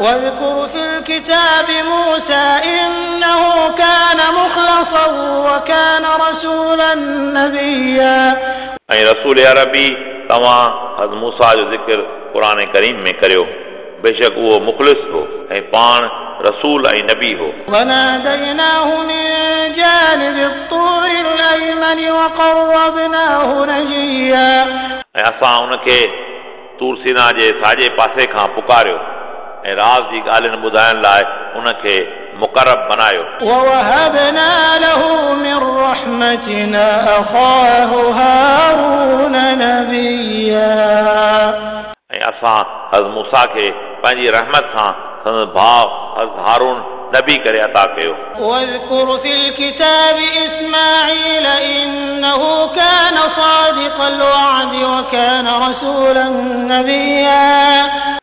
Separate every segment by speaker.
Speaker 1: واذكر في الكتاب موسى إنه كان مخلصا وكان رسولا نبيا
Speaker 2: ऐं रसूल अरबी तव्हां हज़ मूसा जो ज़िक्र क़ुर करीम में करियो बेशक उहो मुख़लिस हो ऐं पाण रसूल ऐं नबी हो
Speaker 1: وناديناه من جانب الطور الأيمن وقربناه نجيا
Speaker 2: ऐं असां उनखे तूर सीना जे साॼे पासे खां पुकारियो ऐं राज़ जी ॻाल्हियुनि ॿुधाइण लाइ उनखे मुक़रब बनायो
Speaker 1: ووهبنا له من رحمتنا أخاه هارون نبيا
Speaker 2: ऐं असां हज़ मूसा खे पंहिंजी रहमत सां संदसि भाउ हज़ हारून नबी करे अता कयो
Speaker 1: واذكر في الكتاب إسماعيل إنه كان صادق الوعد وكان رسولا نبيا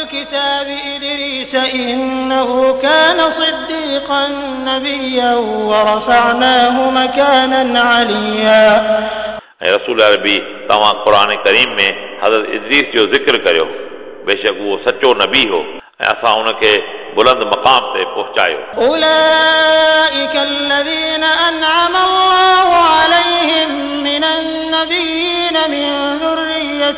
Speaker 1: واذكر في الكتاب إدريس إنه كان صديقا نبيا ورفعناه مكانا عليا
Speaker 2: ऐं रसूल अरबी तव्हां क़ुर करीम में हज़रत इदरीस जो ज़िक्र करियो बेशक उहो सचो नबी हो ऐं असां उनखे बुलंद मक़ाम ते पहुचायो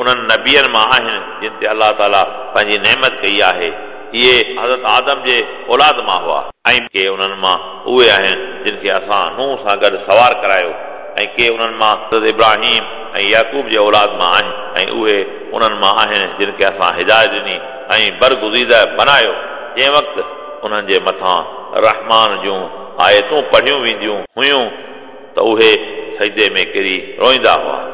Speaker 2: انهن نبين مان آهن جن تي الله تعاليٰ پنهنجي نعمت ڪئي آهي. اهي حضرت آدم جي اولاد مان هئا. ۽ ڪي انهن مان اهي آهن جن کي اسان نوح سان گڏ سوار ڪرايو. ۽ ڪي انهن مان حضرت ابراهيم ۽ يعقوب جي اولاد مان آهن. ۽ اهي انهن مان آهن جن کي اسان هدايت ڏني ۽ برگزيده بنايو. جنهن وقت انهن جي مٿان رحمان جون آيتون پڙهيون وينديون هيون ته اهي سجدي ۾ ڪري روئيندا هئا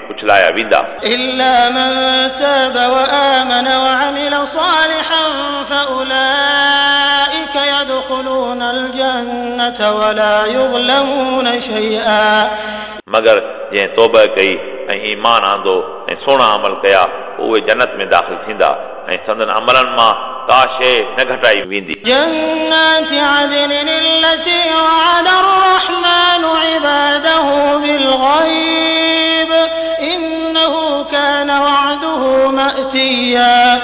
Speaker 2: उछलाया वेंदा
Speaker 1: إلا من تاب وآمن وعمل صالحا فأولئك يدخلون الجنة ولا يظلمون شيئا
Speaker 2: मगर जंहिं तौब कई ऐं ईमान आंदो ऐं सुहिणा अमल कया पोइ उहे जन्नत में दाख़िल थींदा ऐं संदन अमलनि मां का शइ न घटाई वेंदी
Speaker 1: جنات عدن التي وعد الرحمن عباده بالغيب
Speaker 2: مؤتيا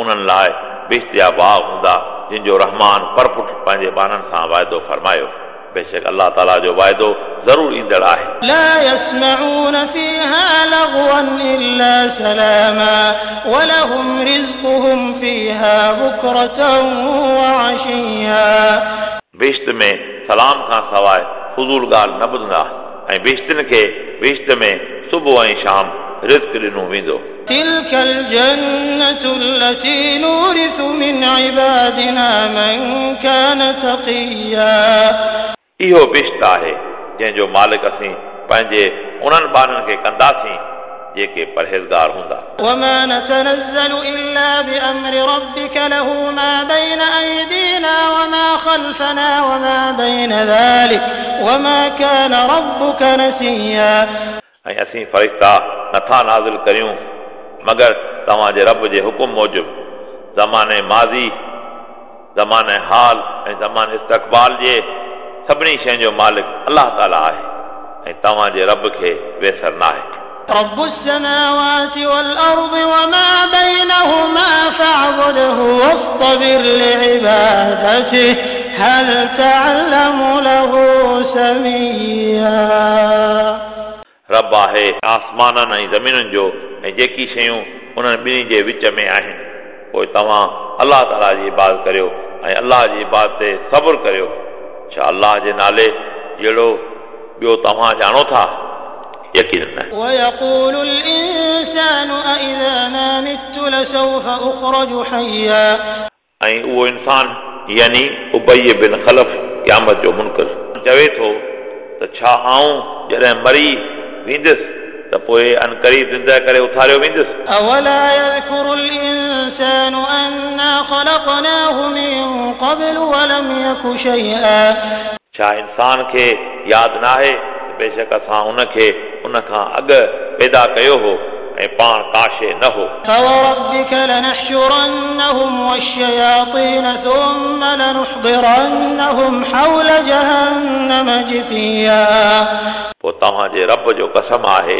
Speaker 2: انهن لاءِ بهشت جا باغ هوندا جن جو رحمان پرپٺ پنهنجي ٻانهن سان وعدو فرمايو بيشڪ الله تعاليٰ جو وعدو ضرور
Speaker 1: لا يسمعون فيها لغوا إلا سلاما ولهم رزقهم فيها بكرة وعشيا.
Speaker 2: بهشت ۾ سلام کان سواءِ فضول ڳالهه نه ٻڌندا ۽ بهشتن کي بهشت ۾ صبح ۽ شام رزق ڏنو ويندو۔ शाम रिज़्क ॾिनो वेंदो
Speaker 1: تلك الجنة التي نورث من عبادنا من كان تقيا
Speaker 2: इहो बेश्त आहे जंहिंजो मालिक असीं पंहिंजे उन्हनि ॿारनि खे कंदासीं जेके परहेज़गार हूंदा
Speaker 1: وما نتنزل إلا بأمر ربك له ما بين أيدينا وما خلفنا وما بين ذلك وما كان ربك نسيا
Speaker 2: ऐं असीं फ़रिश्ता नथा नाज़िल करियूं मगर तव्हांजे रब जे हुकुम मूजिबि ज़माने माज़ी ज़माने हाल ऐं ज़माने इस्तक़बाल जे सभिनी शयुनि जो मालिक अलाह ताला आहे ऐं तव्हांजे रब खे वेसर न आहे
Speaker 1: رب السماوات والأرض وما بينهما واصطبر لعبادته هل تعلم له سميا
Speaker 2: रब आहे आसमाननि ऐं ज़मीनुनि जो ऐं जेकी शयूं उन्हनि ॿिन्ही जे विच में आहिनि पोइ तव्हां अलाह ताला जी इबादत करियो ऐं अलाह जी इबादत ते सबुरु करियो छा अलाह जे नाले जहिड़ो ॿियो तव्हां ॼाणो था यकीन न
Speaker 1: ويقول الإنسان أإذا ما مت لسوف أخرج حيا
Speaker 2: ऐं उहो इंसान यानी उबई बिन ख़लफ़ क़यामत जो मुनकर चवे थो त छा आऊं जॾहिं मरी वेंदुसि त पोइ अनकरी ज़िंदह करे उथारियो वेंदुसि
Speaker 1: أولا يذكر الإنسان أنا خلقناه من قبل ولم يك شيئا
Speaker 2: छा इंसान खे यादि न आहे त बेशक असां उनखे उन खां अॻु पैदा कयो हो ऐं पाण काशे न हो
Speaker 1: فوربك لنحشرنهم والشياطين ثم لنحضرنهم حول جهنم جثيا
Speaker 2: पोइ तव्हांजे रब जो कसम आहे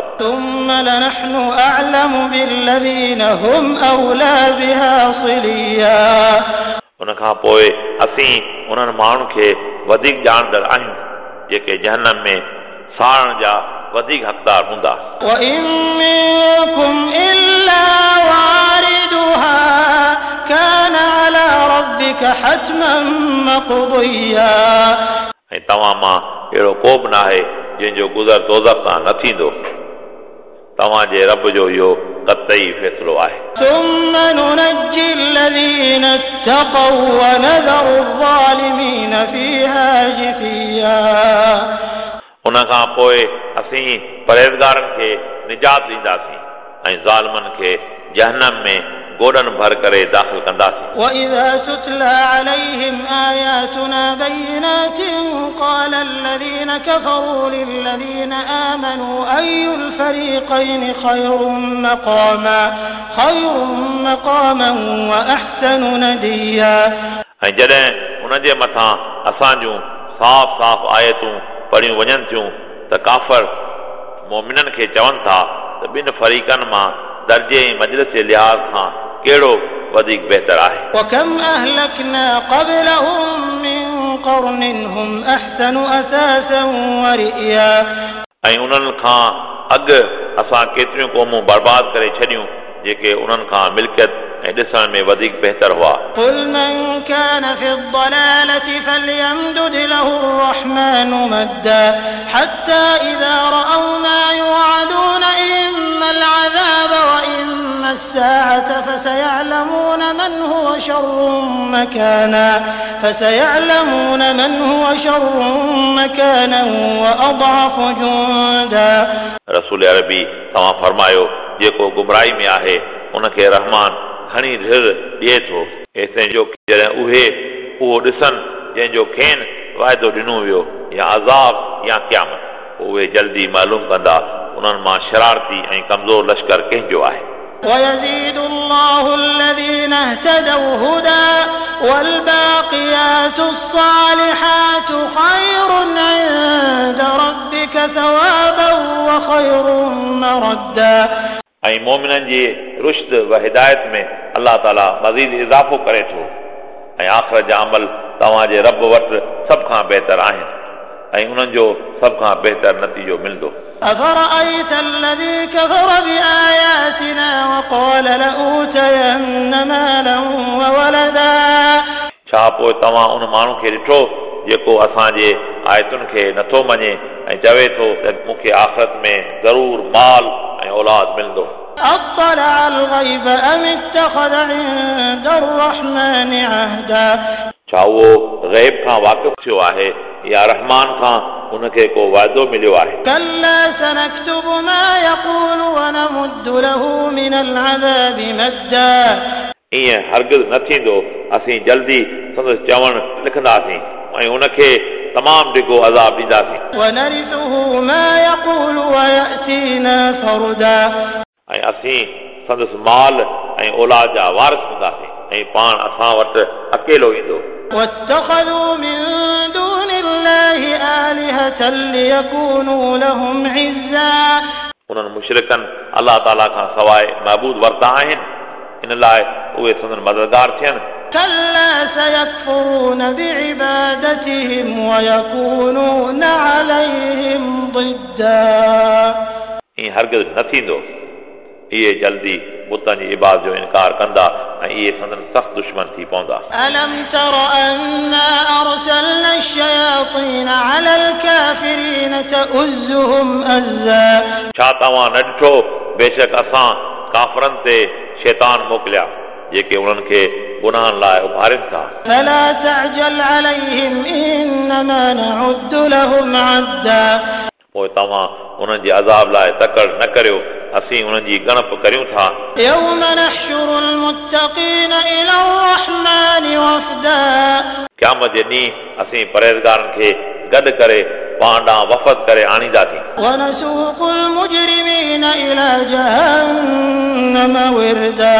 Speaker 2: हूंदा हुआ
Speaker 1: ثم لنحن أعلم بالذين هم أولى بها صليا
Speaker 2: उन खां पोइ असीं उन्हनि माण्हुनि खे वधीक ॼाणंदड़ आहियूं जेके जहनम में साड़ण जा वधीक हक़दार हूंदा
Speaker 1: وإن منكم إلا واردها كان على ربك حتما مقضيا
Speaker 2: ऐं तव्हां मां अहिड़ो को बि न आहे जंहिंजो गुज़र दोज़क तां न थींदो
Speaker 1: توهان جي رب جو اهو ڪتئي
Speaker 2: فيصلو آهي. ان کان پوءِ اسين پرهيزگارن کي نجات ڏينداسين ۽ ظالمن کي جهنم ۾ गोॾनि भर करे दाख़िल कंदासीं
Speaker 1: وإذا تتلى عليهم آياتنا بينات قال الذين كفروا للذين آمنوا أي الفريقين خير مقاما خير مقاما وأحسن نديا
Speaker 2: ऐं जॾहिं उन जे मथां असां जूं साफ़ साफ़ आयतूं पढ़ियूं वञनि थियूं त काफ़र मोमिननि खे चवनि था त ॿिनि फरीक़नि मां दर्जे ऐं मजलिस जे लिहाज़ खां कहिड़ो वधीक बहितर आहे
Speaker 1: وكم أهلكنا قبلهم من قرن هم أحسن أثاثا ورئيا
Speaker 2: ऐं उन्हनि खां अॻु असां केतिरियूं क़ौमूं बर्बाद करे छॾियूं जेके उन्हनि खां मिल्कियत ऐं ॾिसण में वधीक बहितर हुआ
Speaker 1: قل من كان في الضلالة فليمدد له الرحمن مدا حتى إذا الساعة فسيعلمون من هو شر مكانا فسيعلمون من هو شر مكانا وأضعف جندا
Speaker 2: रसूल अरबी तव्हां फरमायो जेको गुमराही में आहे उनखे रहमान घणी ढिर ॾिए थो एतिरे जो जॾहिं उहे उहो ॾिसनि जंहिंजो खेनि वाइदो ॾिनो वियो या अज़ाब या क़यामत पोइ उहे जल्दी मालूम कंदा उन्हनि मां शरारती ऐं कमज़ोर लश्कर कंहिंजो आहे
Speaker 1: ويزيد الله الذين اهتدوا هدى والباقيات الصالحات خير عند ربك ثوابا وخير مردا
Speaker 2: ऐं मोमिननि जी रुश्द व हिदायत में अलाह ताला मज़ीद इज़ाफ़ो करे थो ऐं आख़िर जा अमल तव्हांजे रब वटि सभ खां बहितर आहिनि ऐं उन्हनि जो सभ खां बहितर नतीजो मिलंदो
Speaker 1: أفرأيت الذي كفر بآياتنا وقال لأوتين مالا وولدا
Speaker 2: छा पोइ तव्हां उन माण्हू खे ॾिठो जेको असांजे आयतुनि खे नथो मञे ऐं चवे थो त मूंखे आख़िरत में ज़रूर माल ऐं औलाद मिलंदो
Speaker 1: أطلع الغيب أم اتخذ عند الرحمن عهدا
Speaker 2: छा उहो ग़ैब खां वाक़िफ़ थियो आहे या रहमान खां
Speaker 1: ان کي ڪو واعدو مليو آهي. ائين
Speaker 2: هرگز نه ٿيندو اسين جلدي سندس چوڻ لکنداسين ۽ ان کي تمام ڈگو عذاب ڈیندا سی
Speaker 1: ونرثه ما يقول وياتينا فردا ۽
Speaker 2: اسين سندس مال ۽ اولاد جا وارث ٿيندا ۽ پان اسا وٽ اڪيلو ويندو
Speaker 1: واتخذوا من دون الله آلهة ليكونوا لهم عزا.
Speaker 2: انہن مشرکن اللہ تعالی کا سوائے معبود ورتا ہیں إن لائے اوے سندن مددگار تھین
Speaker 1: كلا سيكفرون بعبادتهم ويكونون عليهم ضدا.
Speaker 2: هرگز نٿيندو इहे जल्दी बुतनि जी इबाद जो इनकार कंदा ऐं इहे संदन सख़्त दुश्मन थी पवंदा
Speaker 1: अलम तर अन्ना ارسلنا الشياطين على الكافرين تؤزهم ازا
Speaker 2: छा तव्हां न ॾिठो बेशक असां काफ़रनि ते शैतान मोकिलिया जेके उन्हनि खे गुनाहनि लाइ उभारनि था
Speaker 1: فلا تعجل عليهم انما نعد لهم عدا
Speaker 2: पोइ तव्हां उन्हनि जे अज़ाब लाइ तकड़ न करियो असीं उन्हनि जी ॻणप करियूं था
Speaker 1: يوم نحشر المتقين إلى الرحمن وفدا
Speaker 2: क़यामत जे ॾींहुं असीं परहेज़गारनि खे गॾु करे पाण ॾांहुं वफ़द करे आणींदासीं
Speaker 1: ونسوق المجرمين إلى جهنم وردا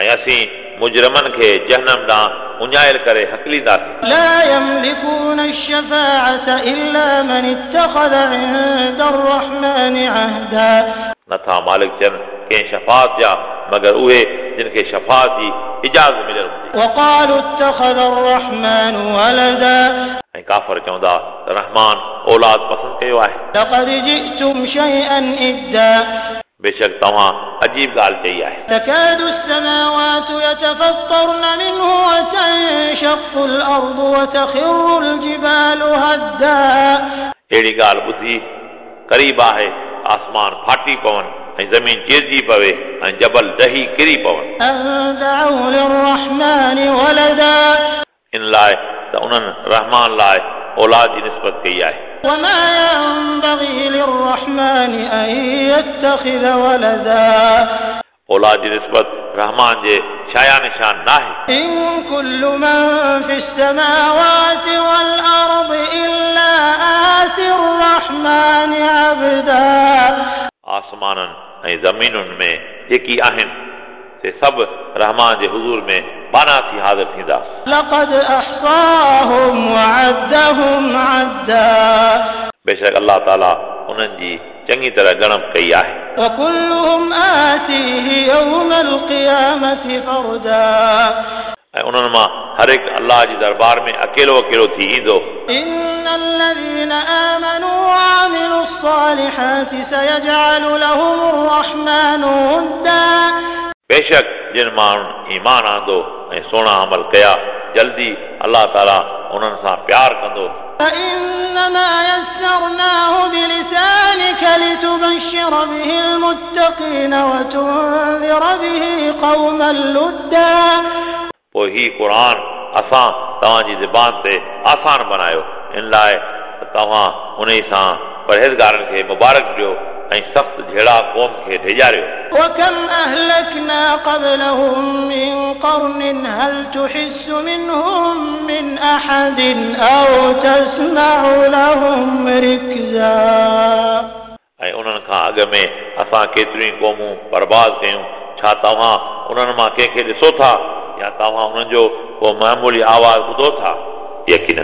Speaker 2: ऐं असीं मुजरमनि खे जहनम ॾांहुं उञायल करे हकलींदासीं
Speaker 1: لا يملكون الشفاعة إلا من اتخذ عند الرحمن عهدا
Speaker 2: नथा मालिक थियनि कंहिं शफ़ात जा मगर उहे जिन खे शफ़ात जी इजाज़त मिलियल हूंदी
Speaker 1: وقالوا اتخذ الرحمن ولدا
Speaker 2: ऐं काफ़र चवंदा त रहमान औलाद पसंदि कयो आहे
Speaker 1: لقد جئتم شيئا إدا
Speaker 2: बेशक तव्हां अजीब ॻाल्हि चई आहे
Speaker 1: تكاد السماوات يتفطرن منه وتنشق الأرض وتخر الجبال هدا
Speaker 2: अहिड़ी ॻाल्हि ॿुधी क़रीब आहे आसमान फाटी पवनि ऐं ज़मीन चिरजी पवे ऐं जबल ॾही किरी पवनि
Speaker 1: أن دعوا للرحمن ولدا
Speaker 2: इन लाइ त उन्हनि रहमान लाइ औलाद जी निस्बत कई आहे
Speaker 1: وما ينبغي للرحمن أن يتخذ ولدا
Speaker 2: أولاد جي نسبت رحمان جي شايا نشان ناهي
Speaker 1: إن كل من في السماوات والأرض إلا ات الرحمن عبدا.
Speaker 2: آسمانن ۽ زمينن ۾ جيڪي آهن سي سڀ رحمان جي حضور ۾ ٻانها ٿي حاضر ٿيندا
Speaker 1: لقد أحصاهم وعدهم عدا.
Speaker 2: بيشڪ الله تعالى انهن جي چڱي طرح ڳڻپ ڪئي آهي
Speaker 1: وكلهم آتيه يوم القيامة فردا
Speaker 2: ऐं उन्हनि मां हर हिकु अलाह जी दरबार में अकेलो अकेलो थी ईंदो
Speaker 1: إن الذين آمنوا وعملوا الصالحات سيجعل لهم الرحمن ودا
Speaker 2: बेशक जिन माण्हुनि ईमान आंदो ऐं सुहिणा अमल कया जल्दी अलाह ताला उन्हनि सां प्यारु कंदो
Speaker 1: فإنما يسرناه بلسانك لتبشر به المتقين وتنذر به قوما لدا
Speaker 2: पोइ ही क़ुर असां तव्हांजी ज़बान ते आसान बनायो इन लाइ त तव्हां उन सां परहेज़गारनि खे मुबारक ॾियो ऐं सख़्तु जहिड़ा क़ौम खे ढेजारियो
Speaker 1: وكم أهلكنا قبلهم من قرن هل تحس منهم من أحد أو تسمع لهم ركزا
Speaker 2: ऐं उन्हनि खां अॻु में असां केतिरियूं क़ौमूं बर्बाद कयूं छा तव्हां उन्हनि मां कंहिंखे ॾिसो था या तव्हां उन्हनि जो को मामूली आवाज़ ॿुधो था यकीन